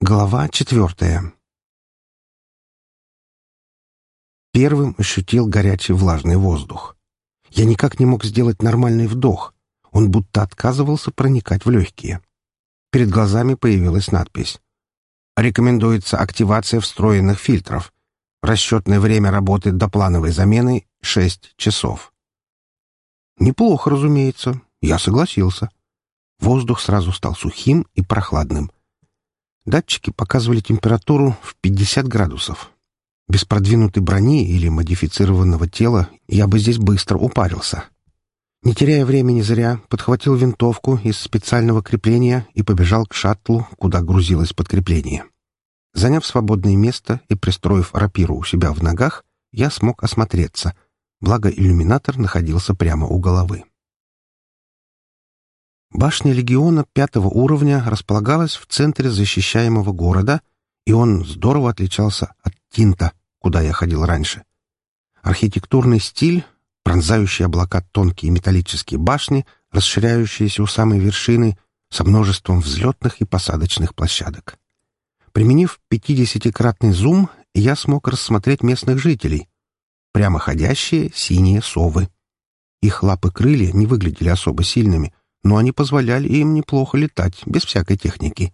Глава четвертая Первым ощутил горячий влажный воздух. Я никак не мог сделать нормальный вдох. Он будто отказывался проникать в легкие. Перед глазами появилась надпись. Рекомендуется активация встроенных фильтров. Расчетное время работы до плановой замены — 6 часов. Неплохо, разумеется. Я согласился. Воздух сразу стал сухим и прохладным. Датчики показывали температуру в 50 градусов. Без продвинутой брони или модифицированного тела я бы здесь быстро упарился. Не теряя времени зря, подхватил винтовку из специального крепления и побежал к шаттлу, куда грузилось подкрепление. Заняв свободное место и пристроив рапиру у себя в ногах, я смог осмотреться, благо иллюминатор находился прямо у головы. Башня легиона пятого уровня располагалась в центре защищаемого города, и он здорово отличался от Тинта, куда я ходил раньше. Архитектурный стиль, пронзающие облака тонкие металлические башни, расширяющиеся у самой вершины, со множеством взлетных и посадочных площадок. Применив пятидесятикратный зум, я смог рассмотреть местных жителей. Прямоходящие синие совы. Их лапы-крылья не выглядели особо сильными, но они позволяли им неплохо летать, без всякой техники.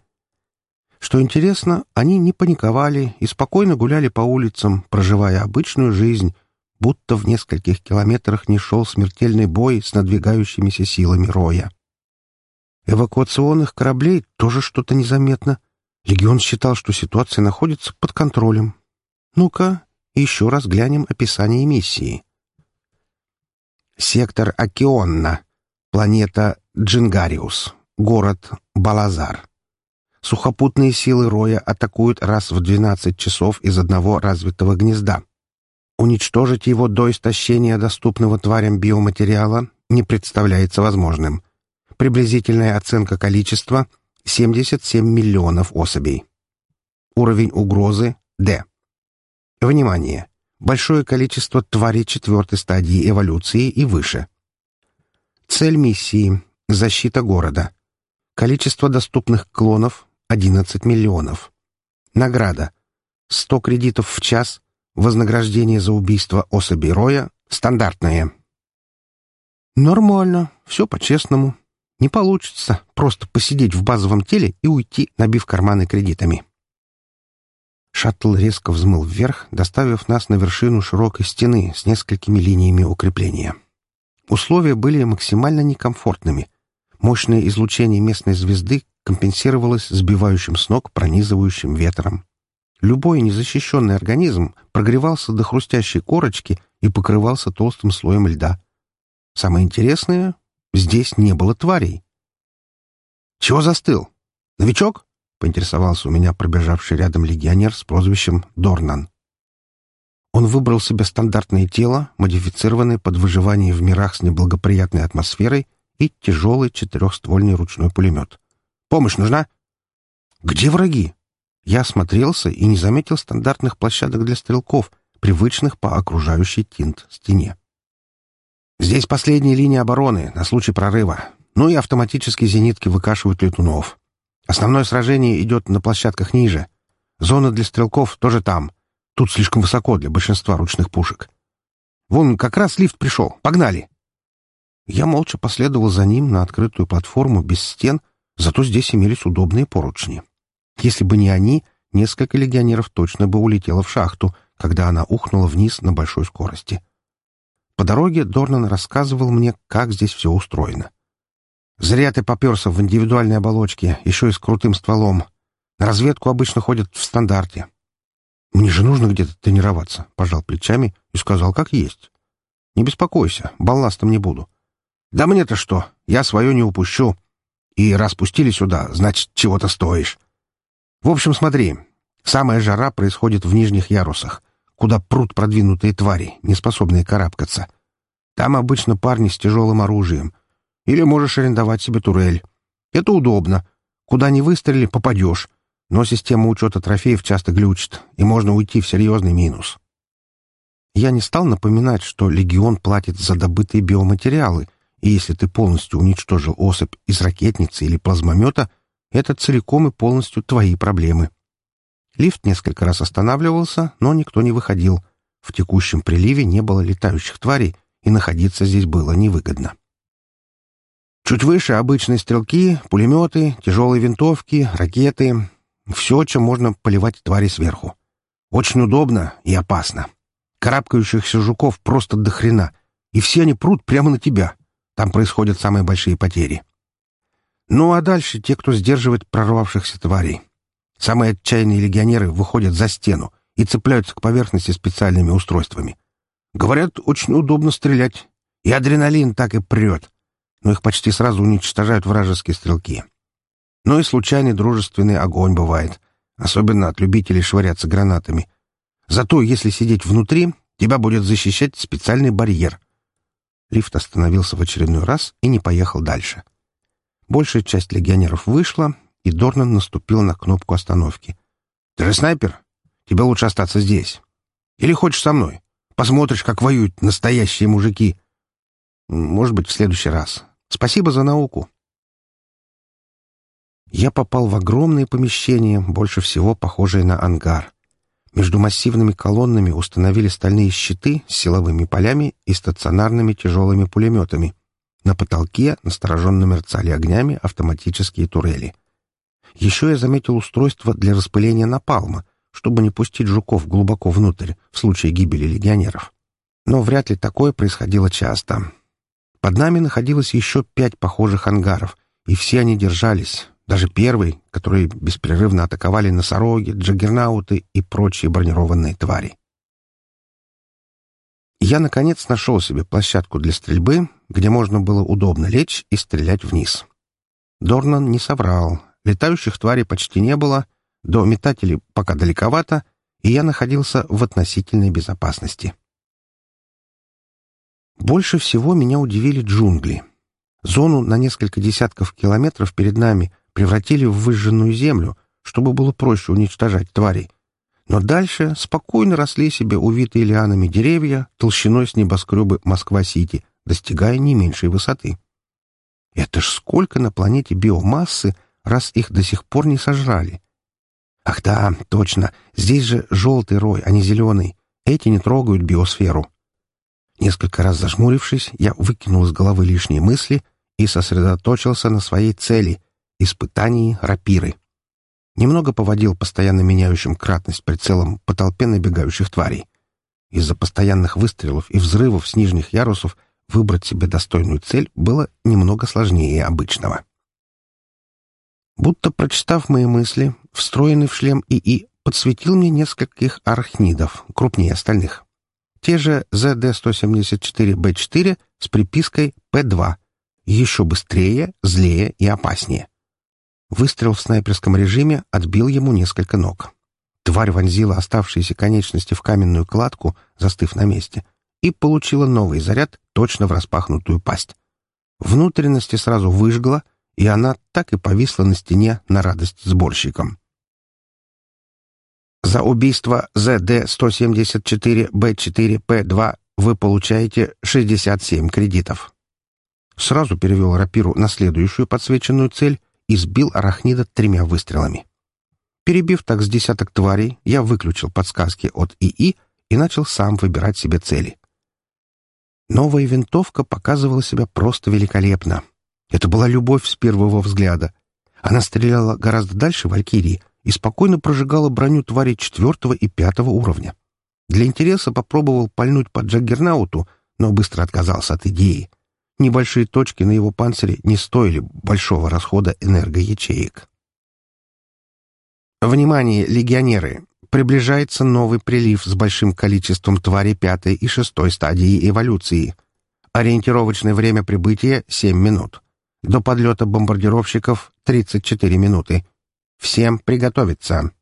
Что интересно, они не паниковали и спокойно гуляли по улицам, проживая обычную жизнь, будто в нескольких километрах не шел смертельный бой с надвигающимися силами Роя. Эвакуационных кораблей тоже что-то незаметно. Легион считал, что ситуация находится под контролем. Ну-ка, еще раз глянем описание миссии. Сектор Океонна. Планета Джингариус. Город Балазар. Сухопутные силы Роя атакуют раз в 12 часов из одного развитого гнезда. Уничтожить его до истощения доступного тварям биоматериала не представляется возможным. Приблизительная оценка количества — 77 миллионов особей. Уровень угрозы — D. Внимание! Большое количество тварей четвертой стадии эволюции и выше. Цель миссии — защита города. Количество доступных клонов 11 миллионов. Награда. 100 кредитов в час. Вознаграждение за убийство особи Роя стандартное. Нормально. Все по-честному. Не получится просто посидеть в базовом теле и уйти, набив карманы кредитами. Шаттл резко взмыл вверх, доставив нас на вершину широкой стены с несколькими линиями укрепления. Условия были максимально некомфортными. Мощное излучение местной звезды компенсировалось сбивающим с ног пронизывающим ветром. Любой незащищенный организм прогревался до хрустящей корочки и покрывался толстым слоем льда. Самое интересное — здесь не было тварей. «Чего застыл? Новичок?» — поинтересовался у меня пробежавший рядом легионер с прозвищем Дорнан. Он выбрал себе стандартное тело, модифицированное под выживание в мирах с неблагоприятной атмосферой и тяжелый четырехствольный ручной пулемет. Помощь нужна?» «Где враги?» Я осмотрелся и не заметил стандартных площадок для стрелков, привычных по окружающей тинт стене. «Здесь последняя линия обороны на случай прорыва. Ну и автоматические зенитки выкашивают летунов. Основное сражение идет на площадках ниже. Зона для стрелков тоже там. Тут слишком высоко для большинства ручных пушек. Вон как раз лифт пришел. Погнали!» Я молча последовал за ним на открытую платформу без стен — Зато здесь имелись удобные поручни. Если бы не они, несколько легионеров точно бы улетело в шахту, когда она ухнула вниз на большой скорости. По дороге Дорнан рассказывал мне, как здесь все устроено. «Зря ты поперся в индивидуальной оболочке, еще и с крутым стволом. На разведку обычно ходят в стандарте». «Мне же нужно где-то тренироваться», — пожал плечами и сказал, как есть. «Не беспокойся, балластом не буду». «Да мне-то что? Я свое не упущу. И раз пустили сюда, значит, чего-то стоишь. В общем, смотри, самая жара происходит в нижних ярусах, куда прут продвинутые твари, не способные карабкаться. Там обычно парни с тяжелым оружием. Или можешь арендовать себе турель. Это удобно. Куда ни выстрели, попадешь. Но система учета трофеев часто глючит, и можно уйти в серьезный минус. Я не стал напоминать, что легион платит за добытые биоматериалы, и если ты полностью уничтожил особь из ракетницы или плазмомета, это целиком и полностью твои проблемы. Лифт несколько раз останавливался, но никто не выходил. В текущем приливе не было летающих тварей, и находиться здесь было невыгодно. Чуть выше обычные стрелки, пулеметы, тяжелые винтовки, ракеты. Все, чем можно поливать твари сверху. Очень удобно и опасно. Карабкающихся жуков просто до хрена, и все они прут прямо на тебя. Там происходят самые большие потери. Ну а дальше те, кто сдерживает прорвавшихся тварей. Самые отчаянные легионеры выходят за стену и цепляются к поверхности специальными устройствами. Говорят, очень удобно стрелять. И адреналин так и прет. Но их почти сразу уничтожают вражеские стрелки. Ну и случайный дружественный огонь бывает. Особенно от любителей швыряться гранатами. Зато, если сидеть внутри, тебя будет защищать специальный барьер. Лифт остановился в очередной раз и не поехал дальше. Большая часть легионеров вышла, и Дорнан наступил на кнопку остановки. «Ты же снайпер? Тебе лучше остаться здесь. Или хочешь со мной? Посмотришь, как воюют настоящие мужики. Может быть, в следующий раз. Спасибо за науку». Я попал в огромное помещение, больше всего похожее на ангар. Между массивными колоннами установили стальные щиты с силовыми полями и стационарными тяжелыми пулеметами. На потолке настороженно мерцали огнями автоматические турели. Еще я заметил устройство для распыления напалма, чтобы не пустить жуков глубоко внутрь в случае гибели легионеров. Но вряд ли такое происходило часто. Под нами находилось еще пять похожих ангаров, и все они держались, даже первый, который беспрерывно атаковали носороги, джаггернауты и прочие бронированные твари. Я, наконец, нашел себе площадку для стрельбы, где можно было удобно лечь и стрелять вниз. Дорнан не соврал. Летающих тварей почти не было, до метателей пока далековато, и я находился в относительной безопасности. Больше всего меня удивили джунгли. Зону на несколько десятков километров перед нами превратили в выжженную землю, чтобы было проще уничтожать тварей. Но дальше спокойно росли себе увитые лианами деревья толщиной с небоскребы Москва-Сити, достигая не меньшей высоты. Это ж сколько на планете биомассы, раз их до сих пор не сожрали. Ах да, точно, здесь же желтый рой, а не зеленый. Эти не трогают биосферу. Несколько раз зажмурившись, я выкинул из головы лишние мысли и сосредоточился на своей цели — испытании рапиры. Немного поводил постоянно меняющим кратность прицелом по толпе набегающих тварей. Из-за постоянных выстрелов и взрывов с нижних ярусов выбрать себе достойную цель было немного сложнее обычного. Будто прочитав мои мысли, встроенный в шлем ИИ подсветил мне нескольких архнидов, крупнее остальных. Те же ZD-174B4 с припиской P2, еще быстрее, злее и опаснее. Выстрел в снайперском режиме отбил ему несколько ног. Тварь вонзила оставшиеся конечности в каменную кладку, застыв на месте, и получила новый заряд точно в распахнутую пасть. Внутренности сразу выжгло, и она так и повисла на стене на радость сборщикам. За убийство ЗД-174Б4П2 вы получаете 67 кредитов. Сразу перевел рапиру на следующую подсвеченную цель и сбил арахнида тремя выстрелами. Перебив так с десяток тварей, я выключил подсказки от ИИ и начал сам выбирать себе цели. Новая винтовка показывала себя просто великолепно. Это была любовь с первого взгляда. Она стреляла гораздо дальше Валькирии и спокойно прожигала броню тварей четвертого и пятого уровня. Для интереса попробовал пальнуть по Джаггернауту, но быстро отказался от идеи. Небольшие точки на его панцире не стоили большого расхода энергоячеек. Внимание, легионеры! Приближается новый прилив с большим количеством тварей пятой и шестой стадии эволюции. Ориентировочное время прибытия — 7 минут. До подлета бомбардировщиков — 34 минуты. Всем приготовиться.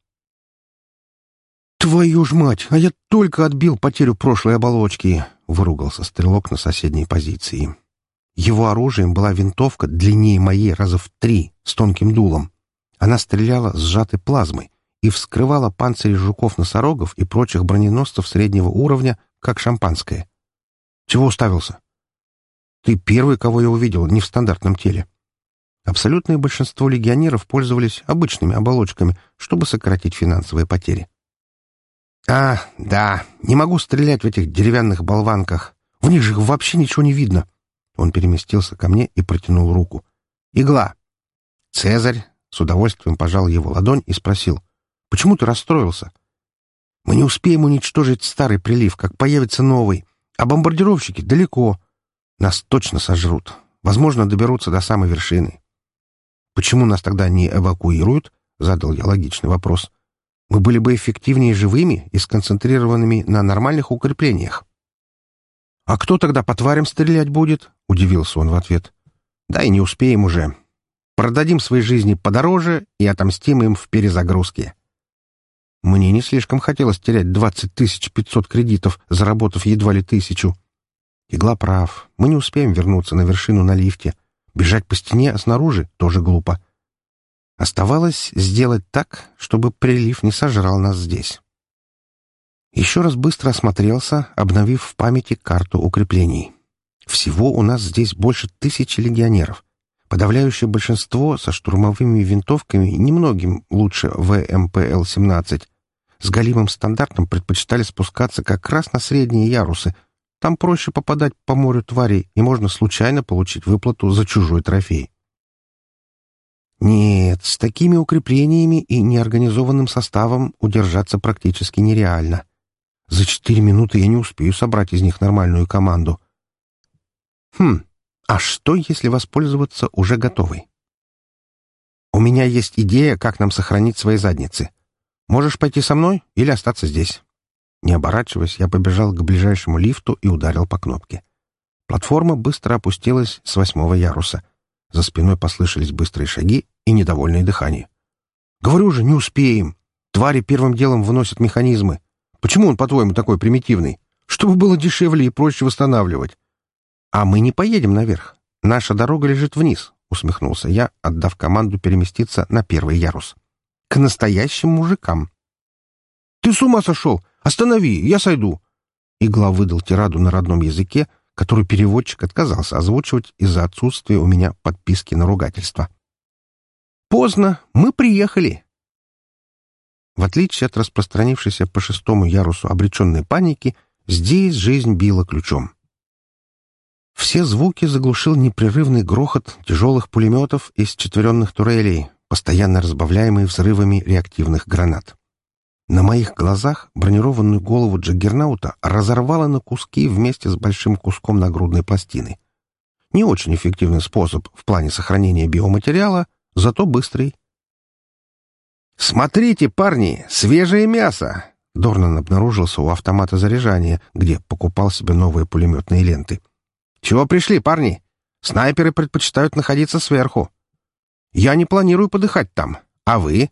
«Твою ж мать! А я только отбил потерю прошлой оболочки!» — выругался стрелок на соседней позиции. Его оружием была винтовка длиннее моей раза в три, с тонким дулом. Она стреляла сжатой плазмой и вскрывала панцири жуков-носорогов и прочих броненосцев среднего уровня, как шампанское. Чего уставился? Ты первый, кого я увидел не в стандартном теле. Абсолютное большинство легионеров пользовались обычными оболочками, чтобы сократить финансовые потери. «А, да, не могу стрелять в этих деревянных болванках. В них же вообще ничего не видно». Он переместился ко мне и протянул руку. «Игла». Цезарь с удовольствием пожал его ладонь и спросил. «Почему ты расстроился?» «Мы не успеем уничтожить старый прилив, как появится новый, а бомбардировщики далеко. Нас точно сожрут. Возможно, доберутся до самой вершины. «Почему нас тогда не эвакуируют?» — задал я логичный вопрос. «Мы были бы эффективнее живыми и сконцентрированными на нормальных укреплениях». «А кто тогда по тварям стрелять будет?» — удивился он в ответ. «Да и не успеем уже. Продадим свои жизни подороже и отомстим им в перезагрузке». Мне не слишком хотелось терять двадцать тысяч пятьсот кредитов, заработав едва ли тысячу. Игла прав. Мы не успеем вернуться на вершину на лифте. Бежать по стене, а снаружи тоже глупо. Оставалось сделать так, чтобы прилив не сожрал нас здесь. Еще раз быстро осмотрелся, обновив в памяти карту укреплений. Всего у нас здесь больше тысячи легионеров. Подавляющее большинство со штурмовыми винтовками немногим лучше ВМПЛ-17. С галимым стандартом предпочитали спускаться как раз на средние ярусы — там проще попадать по морю тварей, и можно случайно получить выплату за чужой трофей. Нет, с такими укреплениями и неорганизованным составом удержаться практически нереально. За четыре минуты я не успею собрать из них нормальную команду. Хм, а что, если воспользоваться уже готовой? У меня есть идея, как нам сохранить свои задницы. Можешь пойти со мной или остаться здесь? Не оборачиваясь, я побежал к ближайшему лифту и ударил по кнопке. Платформа быстро опустилась с восьмого яруса. За спиной послышались быстрые шаги и недовольное дыхание. «Говорю же, не успеем. Твари первым делом выносят механизмы. Почему он, по-твоему, такой примитивный? Чтобы было дешевле и проще восстанавливать». «А мы не поедем наверх. Наша дорога лежит вниз», — усмехнулся я, отдав команду переместиться на первый ярус. «К настоящим мужикам». «Ты с ума сошел? Останови, я сойду!» Игла выдал тираду на родном языке, который переводчик отказался озвучивать из-за отсутствия у меня подписки на ругательство. «Поздно, мы приехали!» В отличие от распространившейся по шестому ярусу обреченной паники, здесь жизнь била ключом. Все звуки заглушил непрерывный грохот тяжелых пулеметов из четверенных турелей, постоянно разбавляемый взрывами реактивных гранат. На моих глазах бронированную голову Джаггернаута разорвало на куски вместе с большим куском нагрудной пластины. Не очень эффективный способ в плане сохранения биоматериала, зато быстрый. «Смотрите, парни, свежее мясо!» Дорнан обнаружился у автомата заряжания, где покупал себе новые пулеметные ленты. «Чего пришли, парни? Снайперы предпочитают находиться сверху. Я не планирую подыхать там. А вы?»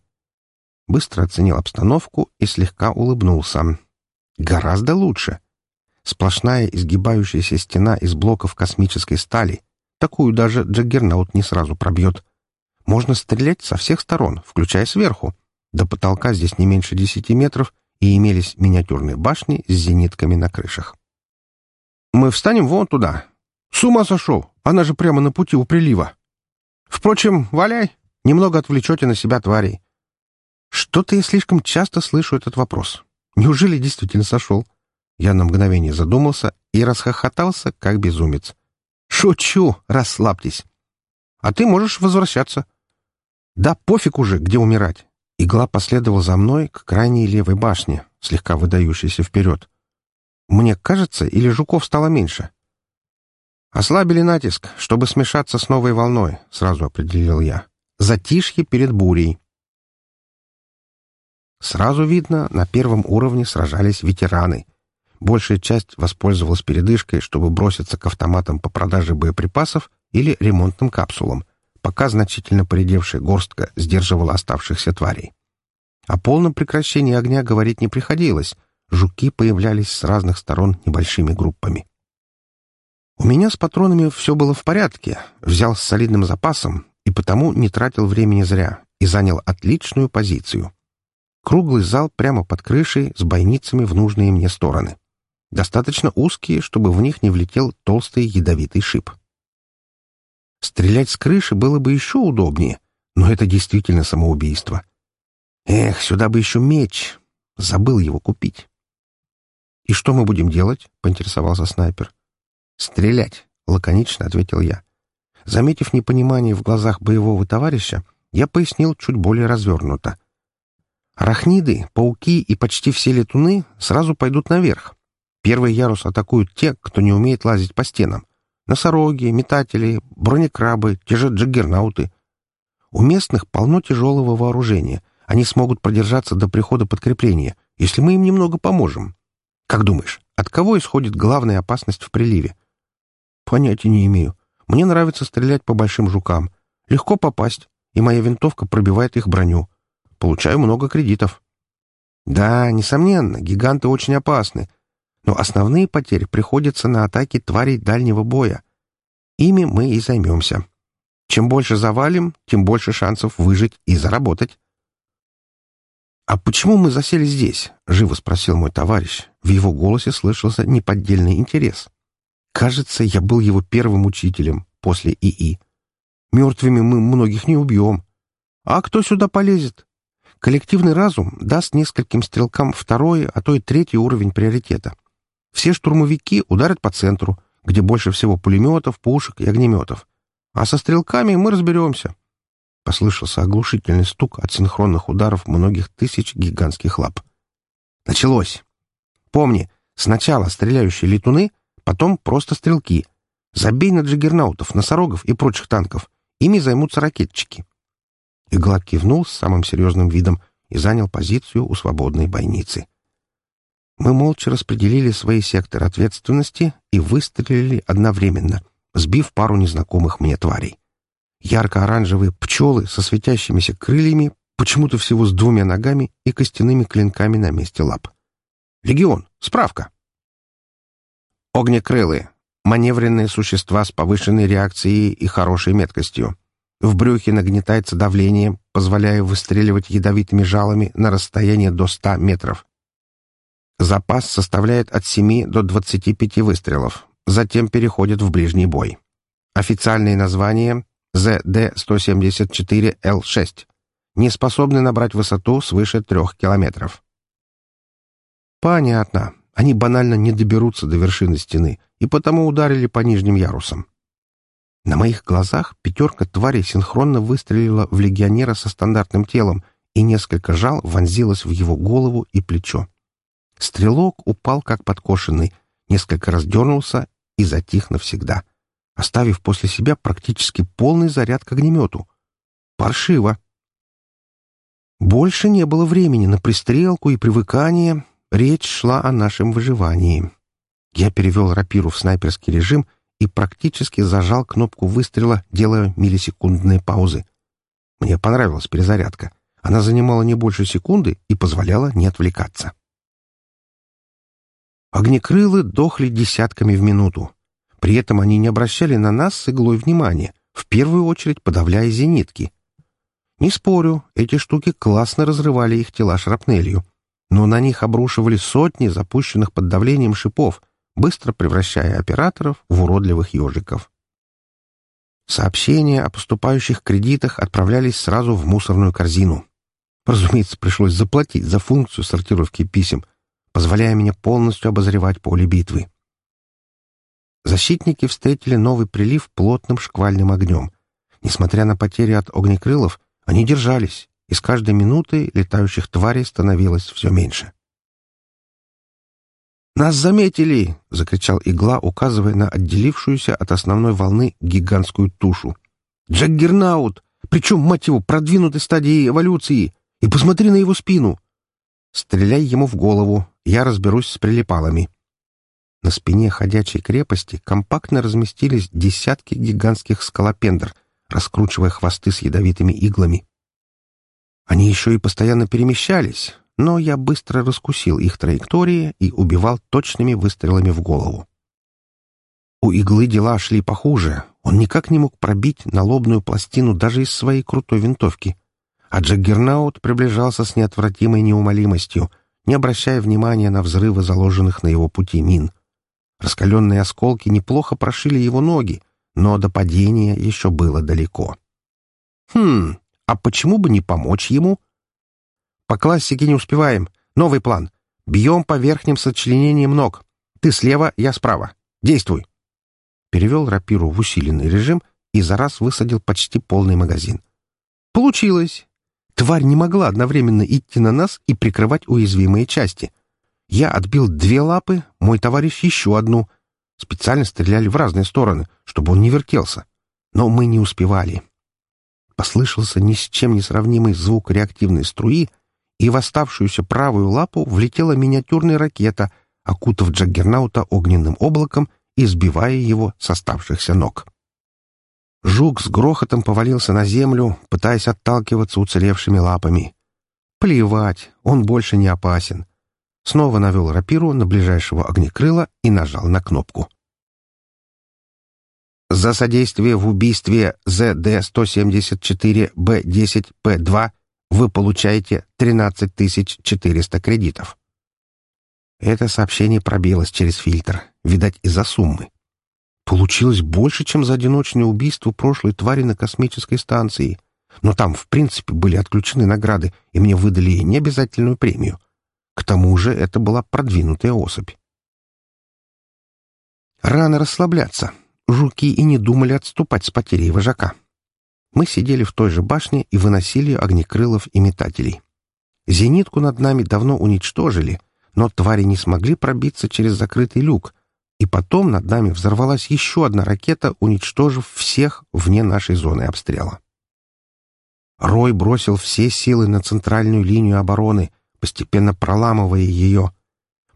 быстро оценил обстановку и слегка улыбнулся. «Гораздо лучше. Сплошная изгибающаяся стена из блоков космической стали. Такую даже Джаггернаут не сразу пробьет. Можно стрелять со всех сторон, включая сверху. До потолка здесь не меньше десяти метров, и имелись миниатюрные башни с зенитками на крышах. «Мы встанем вон туда. С ума сошел! Она же прямо на пути у прилива. Впрочем, валяй, немного отвлечете на себя тварей. Что-то я слишком часто слышу этот вопрос. Неужели действительно сошел? Я на мгновение задумался и расхохотался, как безумец. «Шучу! Расслабьтесь! А ты можешь возвращаться!» «Да пофиг уже, где умирать!» Игла последовал за мной к крайней левой башне, слегка выдающейся вперед. «Мне кажется, или жуков стало меньше?» «Ослабили натиск, чтобы смешаться с новой волной», — сразу определил я. «Затишье перед бурей». Сразу видно, на первом уровне сражались ветераны. Большая часть воспользовалась передышкой, чтобы броситься к автоматам по продаже боеприпасов или ремонтным капсулам, пока значительно поредевшая горстка сдерживала оставшихся тварей. О полном прекращении огня говорить не приходилось. Жуки появлялись с разных сторон небольшими группами. У меня с патронами все было в порядке, взял с солидным запасом и потому не тратил времени зря и занял отличную позицию. Круглый зал прямо под крышей с бойницами в нужные мне стороны. Достаточно узкие, чтобы в них не влетел толстый ядовитый шип. Стрелять с крыши было бы еще удобнее, но это действительно самоубийство. Эх, сюда бы еще меч. Забыл его купить. «И что мы будем делать?» — поинтересовался снайпер. «Стрелять», — лаконично ответил я. Заметив непонимание в глазах боевого товарища, я пояснил чуть более развернуто. Арахниды, пауки и почти все летуны сразу пойдут наверх. Первый ярус атакуют те, кто не умеет лазить по стенам. Носороги, метатели, бронекрабы, те же джаггернауты. У местных полно тяжелого вооружения. Они смогут продержаться до прихода подкрепления, если мы им немного поможем. Как думаешь, от кого исходит главная опасность в приливе? Понятия не имею. Мне нравится стрелять по большим жукам. Легко попасть, и моя винтовка пробивает их броню. Получаю много кредитов. Да, несомненно, гиганты очень опасны, но основные потери приходятся на атаки тварей дальнего боя. Ими мы и займемся. Чем больше завалим, тем больше шансов выжить и заработать. «А почему мы засели здесь?» — живо спросил мой товарищ. В его голосе слышался неподдельный интерес. «Кажется, я был его первым учителем после ИИ. Мертвыми мы многих не убьем. А кто сюда полезет? Коллективный разум даст нескольким стрелкам второй, а то и третий уровень приоритета. Все штурмовики ударят по центру, где больше всего пулеметов, пушек и огнеметов. А со стрелками мы разберемся. Послышался оглушительный стук от синхронных ударов многих тысяч гигантских лап. Началось. Помни, сначала стреляющие летуны, потом просто стрелки. Забей на джиггернаутов, носорогов и прочих танков. Ими займутся ракетчики. Игла кивнул с самым серьезным видом и занял позицию у свободной бойницы. Мы молча распределили свои секторы ответственности и выстрелили одновременно, сбив пару незнакомых мне тварей. Ярко-оранжевые пчелы со светящимися крыльями, почему-то всего с двумя ногами и костяными клинками на месте лап. «Легион! Справка!» Огнекрылые. Маневренные существа с повышенной реакцией и хорошей меткостью. В брюхе нагнетается давление, позволяя выстреливать ядовитыми жалами на расстояние до 100 метров. Запас составляет от 7 до 25 выстрелов, затем переходит в ближний бой. Официальные названия ЗД-174Л6 не способны набрать высоту свыше 3 километров. Понятно. Они банально не доберутся до вершины стены и потому ударили по нижним ярусам. На моих глазах пятерка тварей синхронно выстрелила в легионера со стандартным телом, и несколько жал вонзилось в его голову и плечо. Стрелок упал как подкошенный, несколько раз дернулся и затих навсегда, оставив после себя практически полный заряд к огнемету. Паршиво. Больше не было времени на пристрелку и привыкание, речь шла о нашем выживании. Я перевел рапиру в снайперский режим и практически зажал кнопку выстрела, делая миллисекундные паузы. Мне понравилась перезарядка. Она занимала не больше секунды и позволяла не отвлекаться. Огнекрылы дохли десятками в минуту. При этом они не обращали на нас с иглой внимания, в первую очередь подавляя зенитки. Не спорю, эти штуки классно разрывали их тела шрапнелью, но на них обрушивали сотни запущенных под давлением шипов, быстро превращая операторов в уродливых ежиков. Сообщения о поступающих кредитах отправлялись сразу в мусорную корзину. Разумеется, пришлось заплатить за функцию сортировки писем, позволяя мне полностью обозревать поле битвы. Защитники встретили новый прилив плотным шквальным огнем. Несмотря на потери от огнекрылов, они держались, и с каждой минутой летающих тварей становилось все меньше. «Нас заметили!» — закричал игла, указывая на отделившуюся от основной волны гигантскую тушу. «Джаггернаут! Причем, мать его, продвинутой стадии эволюции! И посмотри на его спину!» «Стреляй ему в голову, я разберусь с прилипалами». На спине ходячей крепости компактно разместились десятки гигантских скалопендр, раскручивая хвосты с ядовитыми иглами. Они еще и постоянно перемещались, но я быстро раскусил их траектории и убивал точными выстрелами в голову. У иглы дела шли похуже. Он никак не мог пробить налобную пластину даже из своей крутой винтовки. А Джаггернаут приближался с неотвратимой неумолимостью, не обращая внимания на взрывы заложенных на его пути мин. Раскаленные осколки неплохо прошили его ноги, но до падения еще было далеко. Хм, а почему бы не помочь ему? По классике не успеваем. Новый план. Бьем по верхним сочленениям ног. Ты слева, я справа. Действуй. Перевел рапиру в усиленный режим и за раз высадил почти полный магазин. Получилось. Тварь не могла одновременно идти на нас и прикрывать уязвимые части. Я отбил две лапы, мой товарищ еще одну. Специально стреляли в разные стороны, чтобы он не вертелся. Но мы не успевали. Послышался ни с чем не сравнимый звук реактивной струи, и в оставшуюся правую лапу влетела миниатюрная ракета, окутав Джаггернаута огненным облаком и сбивая его с оставшихся ног. Жук с грохотом повалился на землю, пытаясь отталкиваться уцелевшими лапами. Плевать, он больше не опасен. Снова навел рапиру на ближайшего огнекрыла и нажал на кнопку. За содействие в убийстве ЗД-174Б10П2 вы получаете 13 400 кредитов. Это сообщение пробилось через фильтр, видать, из-за суммы. Получилось больше, чем за одиночное убийство прошлой твари на космической станции. Но там, в принципе, были отключены награды, и мне выдали необязательную премию. К тому же это была продвинутая особь. Рано расслабляться. Жуки и не думали отступать с потерей вожака. Мы сидели в той же башне и выносили огнекрылов и метателей. Зенитку над нами давно уничтожили, но твари не смогли пробиться через закрытый люк, и потом над нами взорвалась еще одна ракета, уничтожив всех вне нашей зоны обстрела. Рой бросил все силы на центральную линию обороны, постепенно проламывая ее.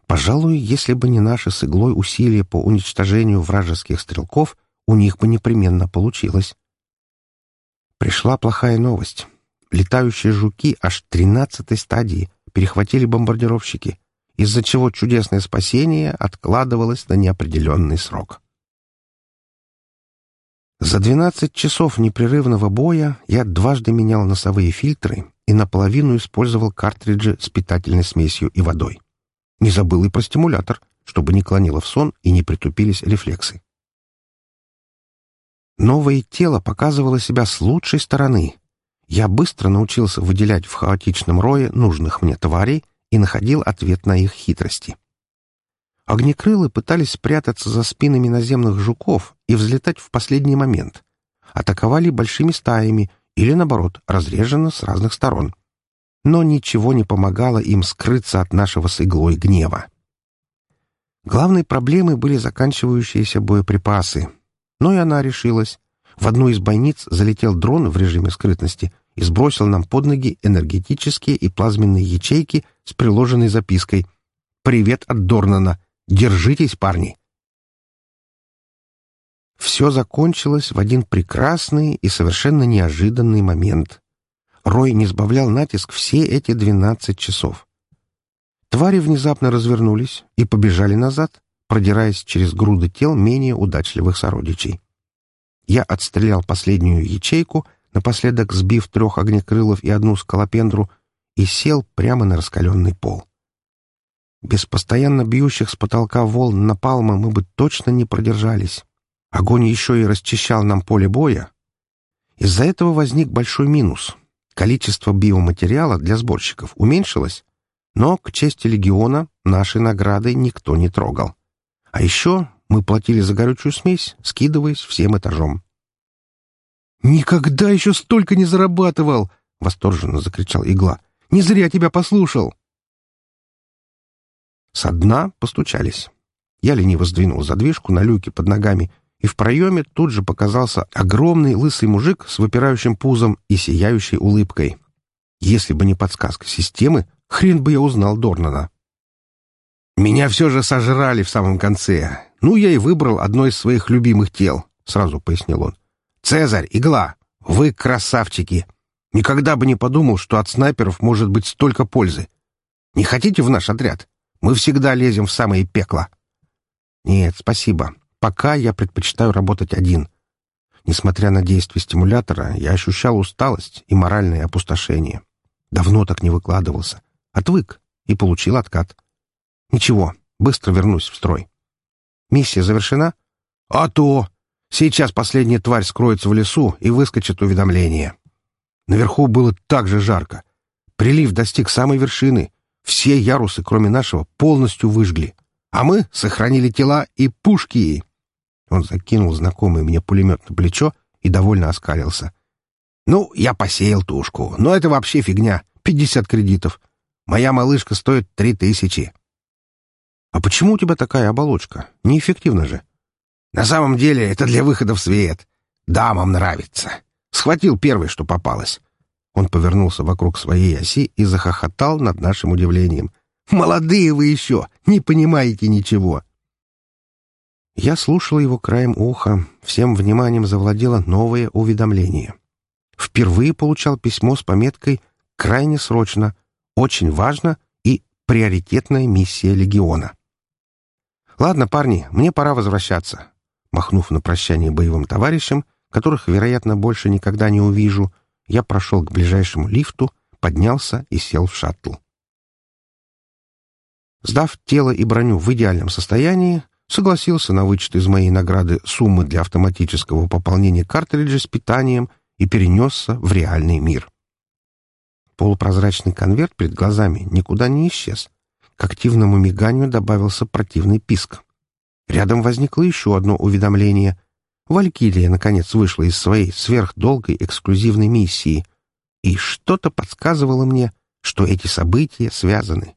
Пожалуй, если бы не наши с иглой усилия по уничтожению вражеских стрелков, у них бы непременно получилось. Пришла плохая новость. Летающие жуки аж тринадцатой стадии перехватили бомбардировщики — из-за чего чудесное спасение откладывалось на неопределенный срок. За 12 часов непрерывного боя я дважды менял носовые фильтры и наполовину использовал картриджи с питательной смесью и водой. Не забыл и про стимулятор, чтобы не клонило в сон и не притупились рефлексы. Новое тело показывало себя с лучшей стороны. Я быстро научился выделять в хаотичном рое нужных мне тварей и находил ответ на их хитрости. Огнекрылы пытались спрятаться за спинами наземных жуков и взлетать в последний момент. Атаковали большими стаями или, наоборот, разреженно с разных сторон. Но ничего не помогало им скрыться от нашего с иглой гнева. Главной проблемой были заканчивающиеся боеприпасы. Но и она решилась. В одну из бойниц залетел дрон в режиме скрытности — и сбросил нам под ноги энергетические и плазменные ячейки с приложенной запиской «Привет от Дорнана! Держитесь, парни!» Все закончилось в один прекрасный и совершенно неожиданный момент. Рой не сбавлял натиск все эти двенадцать часов. Твари внезапно развернулись и побежали назад, продираясь через груды тел менее удачливых сородичей. Я отстрелял последнюю ячейку напоследок сбив трех огнекрылов и одну скалопендру, и сел прямо на раскаленный пол. Без постоянно бьющих с потолка волн напалма мы бы точно не продержались. Огонь еще и расчищал нам поле боя. Из-за этого возник большой минус. Количество биоматериала для сборщиков уменьшилось, но, к чести легиона, наши награды никто не трогал. А еще мы платили за горючую смесь, скидываясь всем этажом. «Никогда еще столько не зарабатывал!» — восторженно закричал игла. «Не зря тебя послушал!» Со дна постучались. Я лениво сдвинул задвижку на люке под ногами, и в проеме тут же показался огромный лысый мужик с выпирающим пузом и сияющей улыбкой. Если бы не подсказка системы, хрен бы я узнал Дорнана. «Меня все же сожрали в самом конце. Ну, я и выбрал одно из своих любимых тел», — сразу пояснил он. «Цезарь, игла! Вы красавчики! Никогда бы не подумал, что от снайперов может быть столько пользы. Не хотите в наш отряд? Мы всегда лезем в самое пекло». «Нет, спасибо. Пока я предпочитаю работать один». Несмотря на действие стимулятора, я ощущал усталость и моральное опустошение. Давно так не выкладывался. Отвык и получил откат. Ничего, быстро вернусь в строй. Миссия завершена? А то! Сейчас последняя тварь скроется в лесу и выскочит уведомление. Наверху было так же жарко. Прилив достиг самой вершины. Все ярусы, кроме нашего, полностью выжгли. А мы сохранили тела и пушки. Он закинул знакомый мне пулемет на плечо и довольно оскалился. «Ну, я посеял тушку, но это вообще фигня. Пятьдесят кредитов. Моя малышка стоит три тысячи». «А почему у тебя такая оболочка? Неэффективно же». «На самом деле это для выхода в свет. Дамам нравится. Схватил первый, что попалось». Он повернулся вокруг своей оси и захохотал над нашим удивлением. «Молодые вы еще! Не понимаете ничего!» Я слушал его краем уха, всем вниманием завладело новое уведомление. Впервые получал письмо с пометкой «Крайне срочно», «Очень важно» и «Приоритетная миссия легиона». «Ладно, парни, мне пора возвращаться». Махнув на прощание боевым товарищам, которых, вероятно, больше никогда не увижу, я прошел к ближайшему лифту, поднялся и сел в шаттл. Сдав тело и броню в идеальном состоянии, согласился на вычет из моей награды суммы для автоматического пополнения картриджа с питанием и перенесся в реальный мир. Полупрозрачный конверт перед глазами никуда не исчез. К активному миганию добавился противный писк. Рядом возникло еще одно уведомление. Валькирия, наконец, вышла из своей сверхдолгой эксклюзивной миссии, и что-то подсказывало мне, что эти события связаны.